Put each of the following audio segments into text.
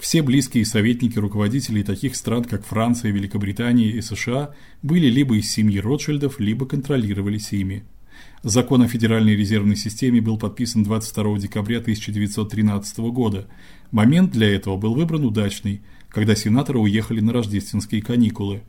Все близкие советники руководителей таких стран, как Франция, Великобритания и США, были либо из семьи Ротшильдов, либо контролировались ими. Закон о Федеральной резервной системе был подписан 22 декабря 1913 года. Момент для этого был выбран удачный, когда сенаторы уехали на рождественские каникулы.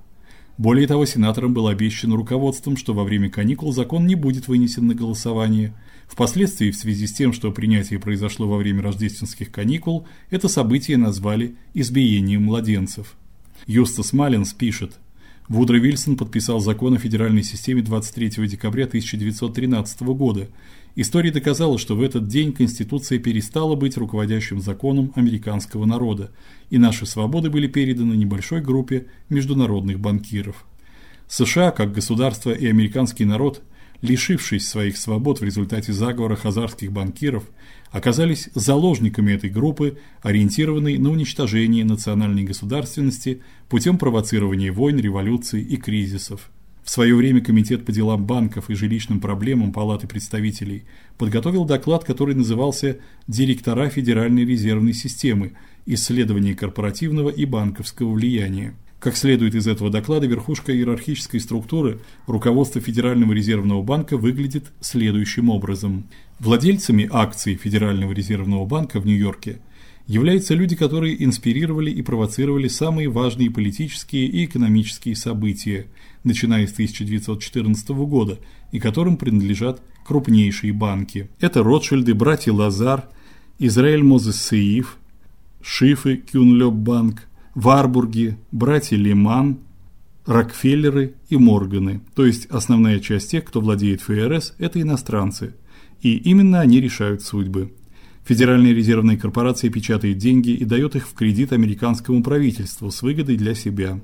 Более того, сенаторам было обещано руководством, что во время каникул закон не будет вынесен на голосование. Впоследствии, в связи с тем, что принятие произошло во время рождественских каникул, это событие назвали избиением младенцев. Юстас Маллинс пишет: Вудро Вильсон подписал закон о федеральной системе 23 декабря 1913 года. История доказала, что в этот день Конституция перестала быть руководящим законом американского народа, и наши свободы были переданы небольшой группе международных банкиров. США, как государство и американский народ, лишившись своих свобод в результате заговора хазарских банкиров, оказались заложниками этой группы, ориентированной на уничтожение национальной государственности путем провоцирования войн, революций и кризисов. В свое время комитет по делам банков и жилищным проблемам Палаты представителей подготовил доклад, который назывался Директора Федеральной резервной системы: исследование корпоративного и банковского влияния. Как следует из этого доклада, верхушка иерархической структуры руководства Федерального резервного банка выглядит следующим образом: владельцами акций Федерального резервного банка в Нью-Йорке являются люди, которые инспирировали и провоцировали самые важные политические и экономические события, начиная с 1914 года, и которым принадлежат крупнейшие банки. Это Ротшильды, братья Лазар, Израиль Мозес Сеиф, Шифы Кюнлёб банк, Варбурги, братья Леман, Рокфеллеры и Морганы. То есть основная часть тех, кто владеет ФРС это иностранцы. И именно они решают судьбы. Федеральная резервная корпорация печатает деньги и дает их в кредит американскому правительству с выгодой для себя.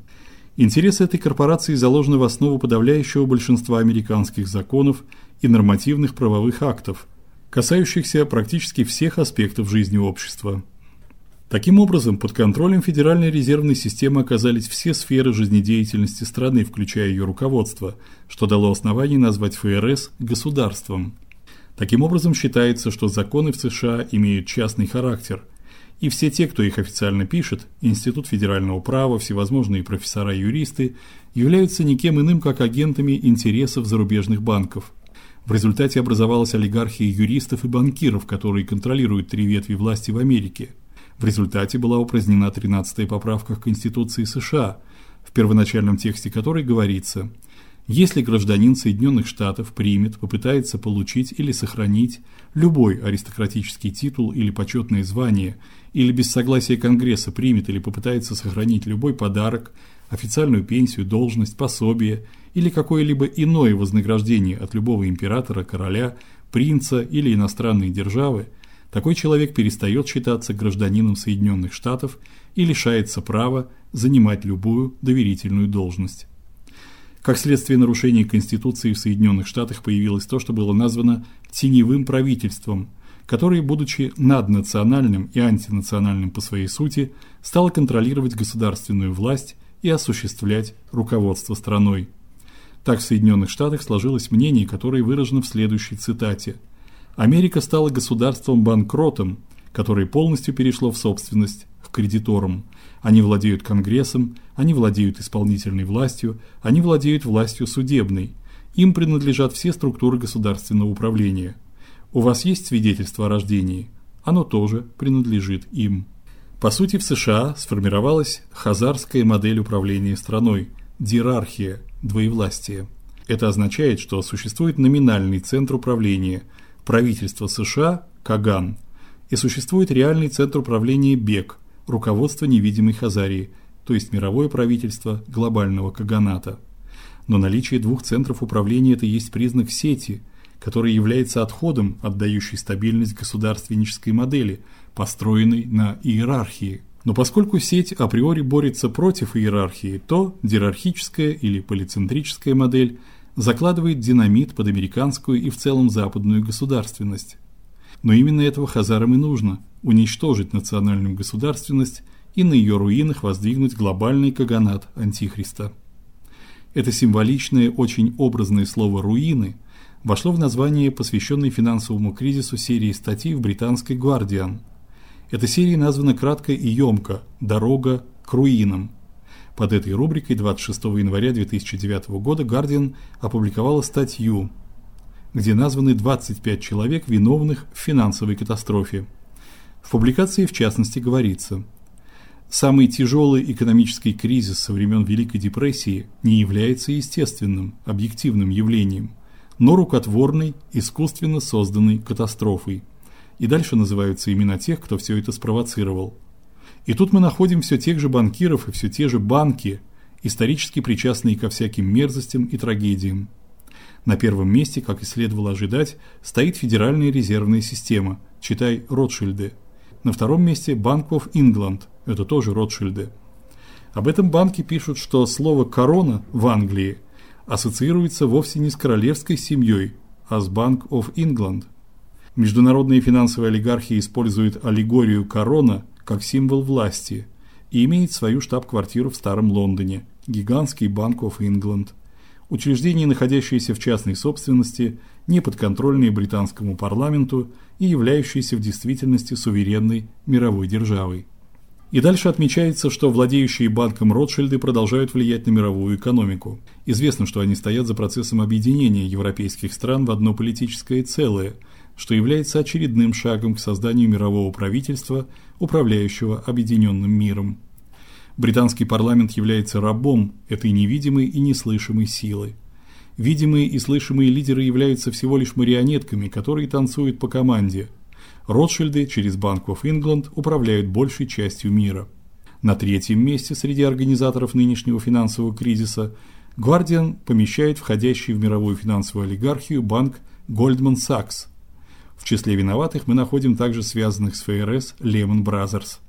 Интересы этой корпорации заложены в основу подавляющего большинства американских законов и нормативных правовых актов, касающихся практически всех аспектов жизни общества. Таким образом, под контролем Федеральной резервной системы оказались все сферы жизнедеятельности страны, включая ее руководство, что дало основание назвать ФРС государством. Таким образом, считается, что законы в США имеют частный характер, и все те, кто их официально пишет, Институт федерального права, всевозможные профессора-юристы, являются никем иным, как агентами интересов зарубежных банков. В результате образовалась олигархия юристов и банкиров, которые контролируют три ветви власти в Америке – в результате была упразднена 13-я поправка к Конституции США, в первоначальном тексте которой говорится: если гражданин Соединенных Штатов примет, попытается получить или сохранить любой аристократический титул или почетное звание, или без согласия Конгресса примет или попытается сохранить любой подарок, официальную пенсию, должность, пособие или какое-либо иное вознаграждение от любого императора, короля, принца или иностранной державы, такой человек перестает считаться гражданином Соединенных Штатов и лишается права занимать любую доверительную должность. Как следствие нарушений Конституции в Соединенных Штатах появилось то, что было названо теневым правительством, которое, будучи наднациональным и антинациональным по своей сути, стало контролировать государственную власть и осуществлять руководство страной. Так в Соединенных Штатах сложилось мнение, которое выражено в следующей цитате: Америка стала государством-банкротом, которое полностью перешло в собственность к кредиторам. Они владеют Конгрессом, они владеют исполнительной властью, они владеют властью судебной. Им принадлежат все структуры государственного управления. У вас есть свидетельство о рождении? Оно тоже принадлежит им. По сути, в США сформировалась хазарская модель управления страной диерархия, двоевластие. Это означает, что существует номинальный центр управления – правительство США Каган и существует реальный центр управления БЕК, руководство невидимой Хазарии, то есть мировое правительство глобального каганата. Но наличие двух центров управления это есть признак сети, который является отходом, отдающей стабильность государственнической модели, построенной на иерархии. Но поскольку сеть априори борется против иерархии, то диерархическая или полицентрическая модель закладывает динамит под американскую и в целом западную государственность. Но именно этого хазарам и нужно уничтожить национальную государственность и на ее руинах воздвигнуть глобальный каганат антихриста. Это символичное, очень образное слово руины вошло в название посвященной финансовому кризису серии статей в британской Guardian. Эта серия названа кратко и ёмко Дорога к руинам. Под этой рубрикой 26 января 2009 года Guardian опубликовала статью, где названы 25 человек, виновных в финансовой катастрофе. В публикации в частности говорится: Самый тяжелый экономический кризис со времен Великой депрессии не является естественным, объективным явлением, но рукотворной, искусственно созданной катастрофой. И дальше называются имена тех, кто все это спровоцировал. И тут мы находим все тех же банкиров и все те же банки, исторически причастные ко всяким мерзостям и трагедиям. На первом месте, как и следовало ожидать, стоит Федеральная резервная система, читай Ротшильды. На втором месте Bank of England, это тоже Ротшильды. Об этом банке пишут, что слово корона в Англии ассоциируется вовсе не с королевской семьей, а с Bank of England. Международные финансовые олигархи используют аллегорию корона как символ власти и имеет свою штаб-квартиру в Старом Лондоне, гигантский Bank of England. Учреждение, находящееся в частной собственности, не подконтрольное британскому парламенту и являющееся в действительности суверенной мировой державой. И дальше отмечается, что владеющие банком Ротшильды продолжают влиять на мировую экономику. Известно, что они стоят за процессом объединения европейских стран в одно политическое целое – что является очередным шагом к созданию мирового правительства, управляющего объединенным миром. Британский парламент является рабом этой невидимой и неслышимой силы. Видимые и слышимые лидеры являются всего лишь марионетками, которые танцуют по команде. Ротшильды через Bank of England управляют большей частью мира. На третьем месте среди организаторов нынешнего финансового кризиса Guardian помещает входящий в мировую финансовую олигархию банк Goldman Sachs – в числе виноватых мы находим также связанных с ФРС Lehman Brothers.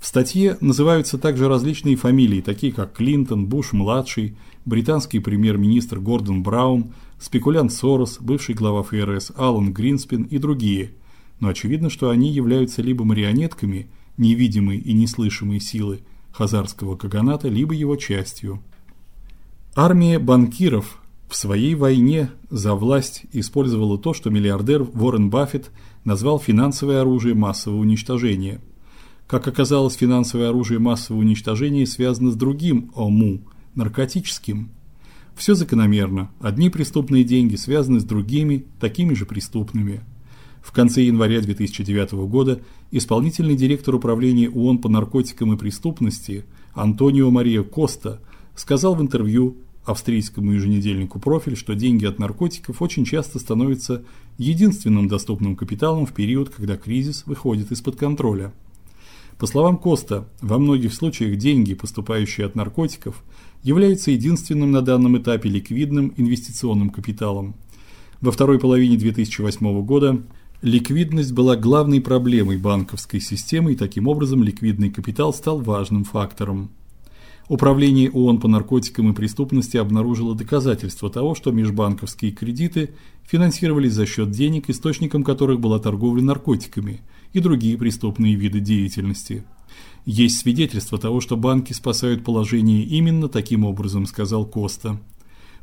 В статье называются также различные фамилии, такие как Клинтон, Буш-младший, британский премьер-министр Гордон Браун, спекулянт Сорос, бывший глава ФРС Алан Гринспен и другие. Но очевидно, что они являются либо марионетками невидимой и неслышимой силы хазарского каганата, либо его частью. Армия банкиров в своей войне за власть использовала то, что миллиардер Уоррен Баффет назвал финансовое оружие массового уничтожения. Как оказалось, финансовое оружие массового уничтожения связано с другим ОМУ наркотическим. Все закономерно. Одни преступные деньги связаны с другими, такими же преступными. В конце января 2009 года исполнительный директор управления ООН по наркотикам и преступности Антонио Мария Коста сказал в интервью австрийскому еженедельнику Профиль, что деньги от наркотиков очень часто становятся единственным доступным капиталом в период, когда кризис выходит из-под контроля. По словам Коста, во многих случаях деньги, поступающие от наркотиков, являются единственным на данном этапе ликвидным инвестиционным капиталом. Во второй половине 2008 года ликвидность была главной проблемой банковской системы, и таким образом ликвидный капитал стал важным фактором. Управление ООН по наркотикам и преступности обнаружило доказательства того, что межбанковские кредиты финансировались за счет денег, источником которых была торговля наркотиками и другие преступные виды деятельности. Есть свидетельства того, что банки спасают положение именно таким образом, сказал Коста.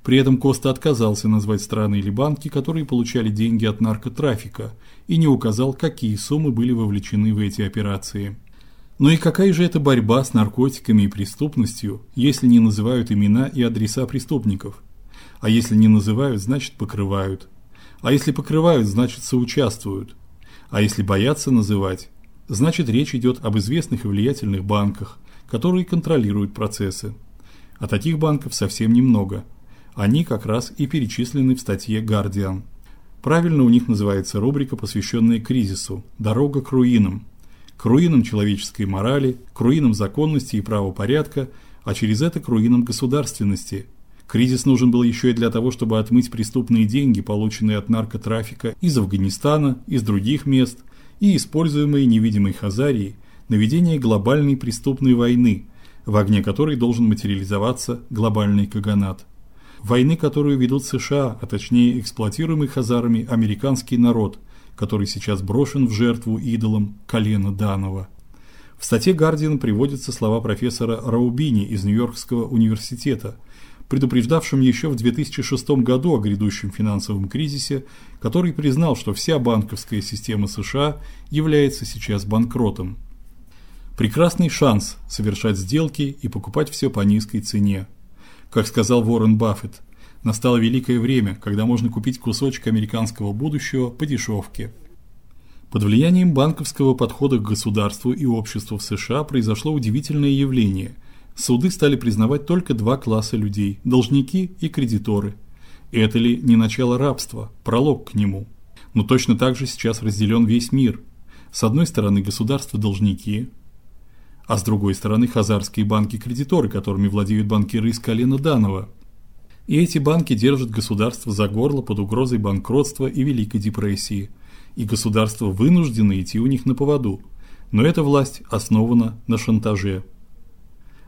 При этом Коста отказался назвать страны или банки, которые получали деньги от наркотрафика, и не указал, какие суммы были вовлечены в эти операции. Но и какая же это борьба с наркотиками и преступностью, если не называют имена и адреса преступников? А если не называют, значит покрывают. А если покрывают, значит соучаствуют. А если боятся называть, значит речь идет об известных и влиятельных банках, которые контролируют процессы. А таких банков совсем немного. Они как раз и перечислены в статье Guardian. Правильно у них называется рубрика, посвященная кризису Дорога к руинам к руинам человеческой морали, к руинам законности и правопорядка, а через это к руинам государственности. Кризис нужен был еще и для того, чтобы отмыть преступные деньги, полученные от наркотрафика из Афганистана, из других мест, и используемые невидимой Хазарией на ведение глобальной преступной войны, в огне которой должен материализоваться глобальный каганат. Войны, которую ведут США, а точнее эксплуатируемый хазарами американский народ – который сейчас брошен в жертву идолам колена Данова. В статье Guardian приводятся слова профессора Раубини из Нью-Йоркского университета, предупреждавшим еще в 2006 году о грядущем финансовом кризисе, который признал, что вся банковская система США является сейчас банкротом. Прекрасный шанс совершать сделки и покупать все по низкой цене. Как сказал Уоррен Баффет, настало великое время, когда можно купить кусочек американского будущего по дешевке. Под влиянием банковского подхода к государству и обществу в США произошло удивительное явление. Суды стали признавать только два класса людей: должники и кредиторы. Это ли не начало рабства, пролог к нему? Но точно так же сейчас разделен весь мир. С одной стороны государство должники, а с другой стороны хазарские банки-кредиторы, которыми владеют банкиры из колена Данова. И эти банки держат государство за горло под угрозой банкротства и Великой депрессии и государство вынуждено идти у них на поводу. Но эта власть основана на шантаже.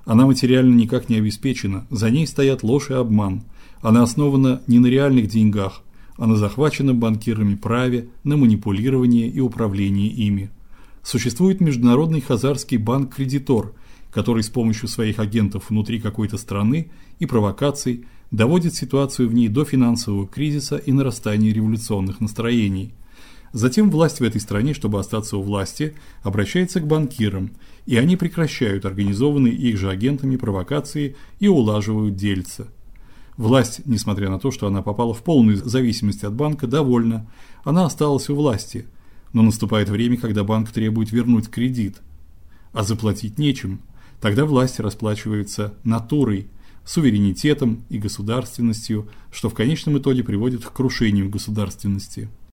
Она материально никак не обеспечена, за ней стоят ложь и обман. Она основана не на реальных деньгах, а на захваченном банкирами праве на манипулирование и управление ими. Существует международный хазарский банк Кредитор, который с помощью своих агентов внутри какой-то страны и провокаций доводит ситуацию в ней до финансового кризиса и нарастания революционных настроений. Затем власть в этой стране, чтобы остаться у власти, обращается к банкирам, и они прекращают организованные их же агентами провокации и улаживают дельца. Власть, несмотря на то, что она попала в полную зависимость от банка, довольна. Она осталась у власти. Но наступает время, когда банк требует вернуть кредит, а заплатить нечем. Тогда власть расплачивается натурой, суверенитетом и государственностью, что в конечном итоге приводит к крушению государственности.